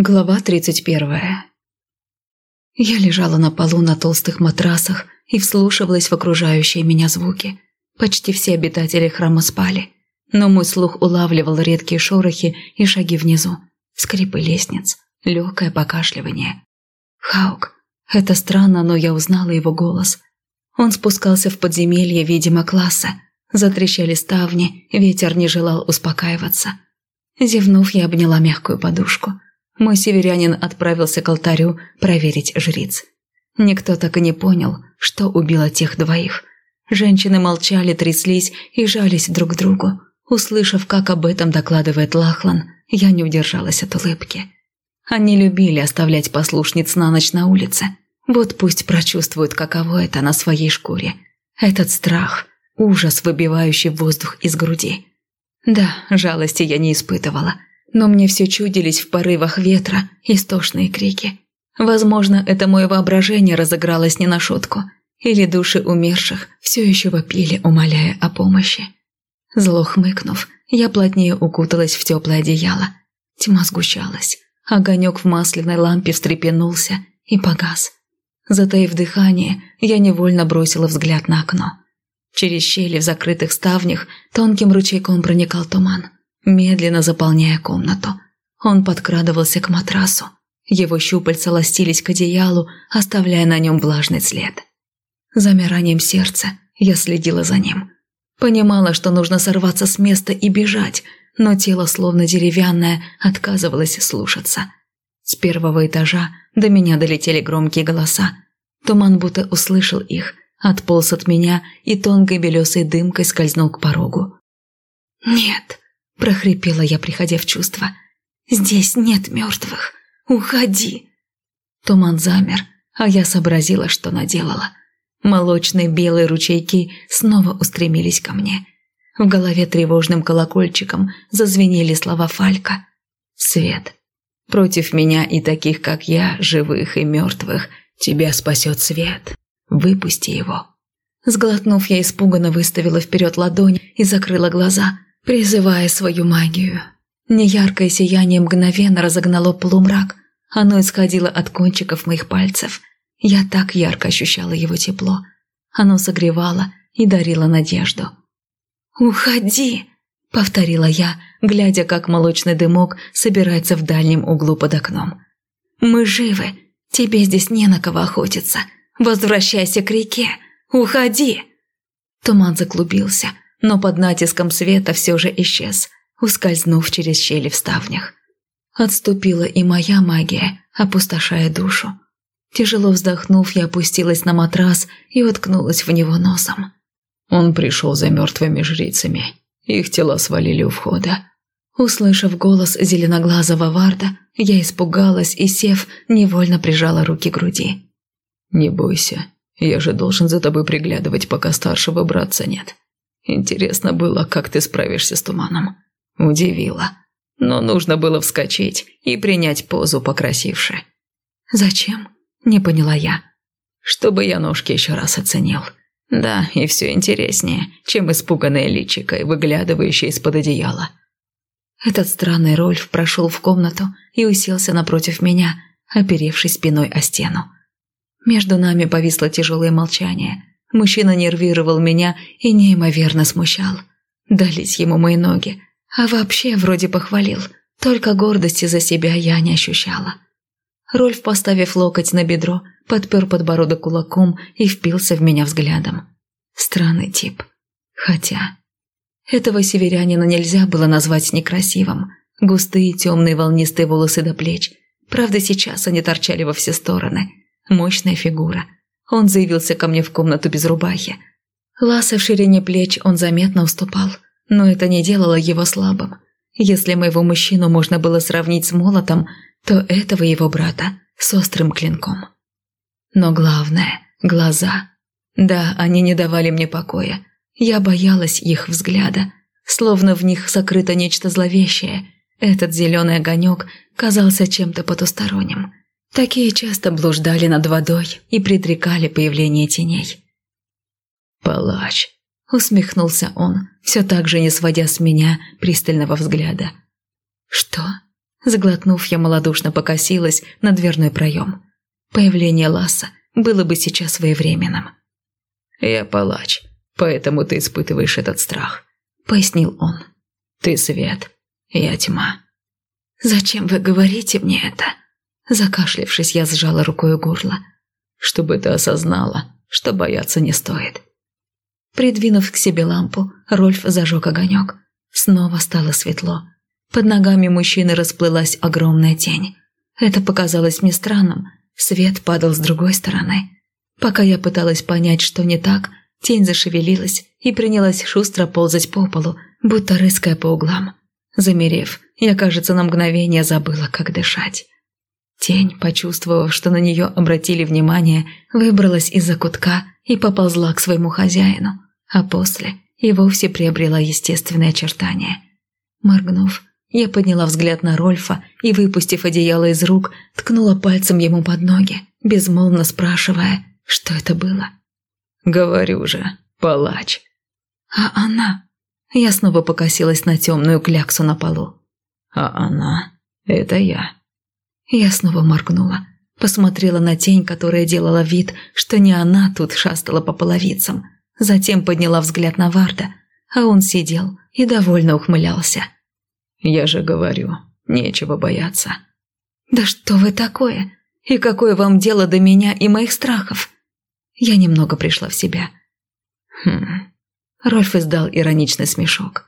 Глава 31. Я лежала на полу на толстых матрасах и вслушивалась в окружающие меня звуки. Почти все обитатели храма спали, но мой слух улавливал редкие шорохи и шаги внизу, скрипы лестниц, легкое покашливание. Хаук. Это странно, но я узнала его голос. Он спускался в подземелье, видимо, класса. Затрещали ставни, ветер не желал успокаиваться. Зевнув, я обняла мягкую подушку – мой северянин отправился к алтарю проверить жриц. Никто так и не понял, что убило тех двоих. Женщины молчали, тряслись и жались друг к другу. Услышав, как об этом докладывает Лахлан, я не удержалась от улыбки. Они любили оставлять послушниц на ночь на улице. Вот пусть прочувствуют, каково это на своей шкуре. Этот страх, ужас, выбивающий воздух из груди. Да, жалости я не испытывала – но мне все чудились в порывах ветра истошные крики. Возможно, это мое воображение разыгралось не на шутку, или души умерших все еще вопили, умоляя о помощи. Зло хмыкнув, я плотнее укуталась в теплое одеяло. Тьма сгущалась, огонек в масляной лампе встрепенулся и погас. Затаив дыхание, я невольно бросила взгляд на окно. Через щели в закрытых ставнях тонким ручейком проникал туман медленно заполняя комнату. Он подкрадывался к матрасу. Его щупальца ластились к одеялу, оставляя на нем влажный след. Замиранием сердца я следила за ним. Понимала, что нужно сорваться с места и бежать, но тело, словно деревянное, отказывалось слушаться. С первого этажа до меня долетели громкие голоса. Туман будто услышал их, отполз от меня и тонкой белесой дымкой скользнул к порогу. «Нет!» – прохрипела я, приходя в чувство. «Здесь нет мертвых. Уходи!» Туман замер, а я сообразила, что наделала. Молочные белые ручейки снова устремились ко мне. В голове тревожным колокольчиком зазвенели слова Фалька. «Свет. Против меня и таких, как я, живых и мертвых, тебя спасет свет. Выпусти его». Сглотнув, я испуганно выставила вперед ладонь и закрыла глаза – призывая свою магию. Неяркое сияние мгновенно разогнало полумрак. Оно исходило от кончиков моих пальцев. Я так ярко ощущала его тепло. Оно согревало и дарило надежду. «Уходи!» — повторила я, глядя, как молочный дымок собирается в дальнем углу под окном. «Мы живы. Тебе здесь не на кого охотиться. Возвращайся к реке. Уходи!» Туман заклубился — но под натиском света все же исчез, ускользнув через щели в ставнях. Отступила и моя магия, опустошая душу. Тяжело вздохнув, я опустилась на матрас и уткнулась в него носом. Он пришел за мертвыми жрицами. Их тела свалили у входа. Услышав голос зеленоглазого Варда, я испугалась и, сев, невольно прижала руки к груди. «Не бойся, я же должен за тобой приглядывать, пока старшего братца нет. Интересно было, как ты справишься с туманом. Удивило. Но нужно было вскочить и принять позу покрасивше. «Зачем?» – не поняла я. «Чтобы я ножки еще раз оценил. Да, и все интереснее, чем испуганная личико и выглядывающая из-под одеяла». Этот странный Рольф прошел в комнату и уселся напротив меня, оперевшись спиной о стену. Между нами повисло тяжелое молчание – Мужчина нервировал меня и неимоверно смущал. Дались ему мои ноги, а вообще вроде похвалил. Только гордости за себя я не ощущала. Рольф, поставив локоть на бедро, подпер подбородок кулаком и впился в меня взглядом. Странный тип. Хотя... Этого северянина нельзя было назвать некрасивым. Густые темные волнистые волосы до плеч. Правда, сейчас они торчали во все стороны. Мощная фигура – он заявился ко мне в комнату без рубахи. Ласа в ширине плеч он заметно уступал, но это не делало его слабым. Если моего мужчину можно было сравнить с молотом, то этого его брата с острым клинком. Но главное – глаза. Да, они не давали мне покоя. Я боялась их взгляда, словно в них сокрыто нечто зловещее. Этот зеленый огонек казался чем-то потусторонним – Такие часто блуждали над водой и предрекали появление теней. «Палач», — усмехнулся он, все так же не сводя с меня пристального взгляда. «Что? Заглотнув, я малодушно покосилась на дверной проем. Появление Ласса было бы сейчас своевременным. «Я палач, поэтому ты испытываешь этот страх», — пояснил он. «Ты свет, я тьма». «Зачем вы говорите мне это?» Закашлившись, я сжала рукой горло. «Чтобы ты осознала, что бояться не стоит». Придвинув к себе лампу, Рольф зажег огонек. Снова стало светло. Под ногами мужчины расплылась огромная тень. Это показалось мне странным. Свет падал с другой стороны. Пока я пыталась понять, что не так, тень зашевелилась и принялась шустро ползать по полу, будто рыская по углам. Замерев, я, кажется, на мгновение забыла, как дышать. Тень, почувствовав, что на нее обратили внимание, выбралась из-за кутка и поползла к своему хозяину, а после и вовсе приобрела естественные очертания. Моргнув, я подняла взгляд на Рольфа и, выпустив одеяло из рук, ткнула пальцем ему под ноги, безмолвно спрашивая, что это было. «Говорю же, палач». «А она?» Я снова покосилась на темную кляксу на полу. «А она? Это я». Я снова моргнула, посмотрела на тень, которая делала вид, что не она тут шастала по половицам. Затем подняла взгляд на Варда, а он сидел и довольно ухмылялся. «Я же говорю, нечего бояться». «Да что вы такое? И какое вам дело до меня и моих страхов?» Я немного пришла в себя. «Хм...» Рольф издал ироничный смешок.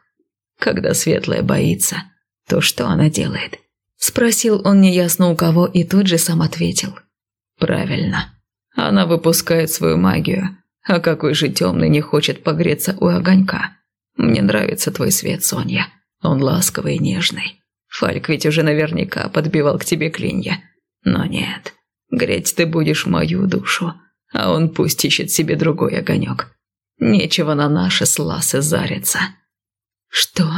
«Когда светлая боится, то что она делает?» Спросил он неясно у кого и тут же сам ответил. «Правильно. Она выпускает свою магию. А какой же темный не хочет погреться у огонька? Мне нравится твой свет, Соня. Он ласковый и нежный. Фальк ведь уже наверняка подбивал к тебе клинья. Но нет, греть ты будешь мою душу, а он пусть ищет себе другой огонек. Нечего на наши сласы зариться». «Что?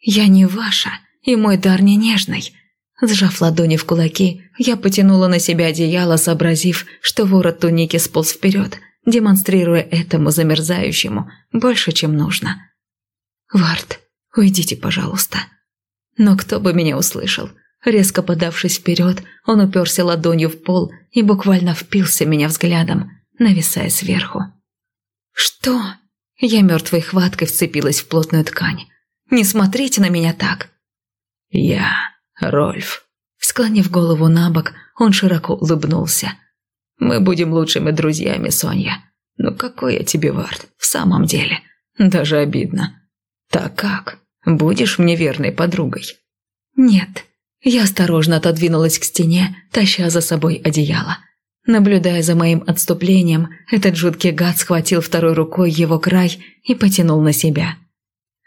Я не ваша, и мой дар не нежный. Сжав ладони в кулаки, я потянула на себя одеяло, сообразив, что ворот туники сполз вперед, демонстрируя этому замерзающему больше, чем нужно. «Вард, уйдите, пожалуйста». Но кто бы меня услышал? Резко подавшись вперед, он уперся ладонью в пол и буквально впился меня взглядом, нависая сверху. «Что?» Я мертвой хваткой вцепилась в плотную ткань. «Не смотрите на меня так!» «Я Рольф». Склонив голову на бок, он широко улыбнулся. «Мы будем лучшими друзьями, Соня. Ну какой я тебе вард, в самом деле? Даже обидно. Так как? Будешь мне верной подругой?» «Нет». Я осторожно отодвинулась к стене, таща за собой одеяло. Наблюдая за моим отступлением, этот жуткий гад схватил второй рукой его край и потянул на себя.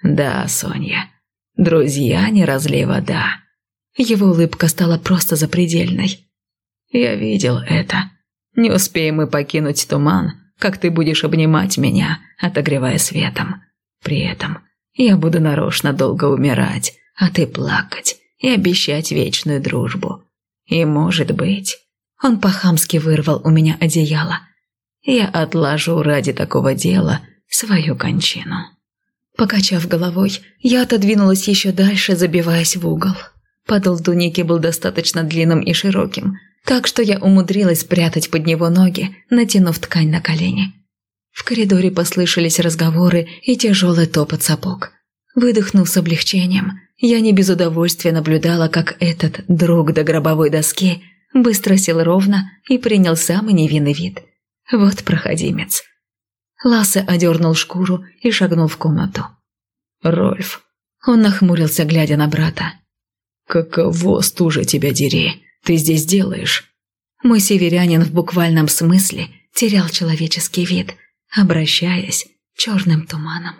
«Да, Соня, друзья, не разлей вода. Его улыбка стала просто запредельной. «Я видел это. Не успеем мы покинуть туман, как ты будешь обнимать меня, отогревая светом. При этом я буду нарочно долго умирать, а ты плакать и обещать вечную дружбу. И, может быть...» Он по-хамски вырвал у меня одеяло. «Я отложу ради такого дела свою кончину». Покачав головой, я отодвинулась еще дальше, забиваясь в угол. Подол туники был достаточно длинным и широким, так что я умудрилась спрятать под него ноги, натянув ткань на колени. В коридоре послышались разговоры и тяжелый топот сапог. Выдохнув с облегчением, я не без удовольствия наблюдала, как этот друг до гробовой доски быстро сел ровно и принял самый невинный вид. Вот проходимец. Лассе одернул шкуру и шагнул в комнату. «Рольф». Он нахмурился, глядя на брата. «Каково, стужа тебя дери? Ты здесь делаешь?» Мой северянин в буквальном смысле терял человеческий вид, обращаясь черным туманом.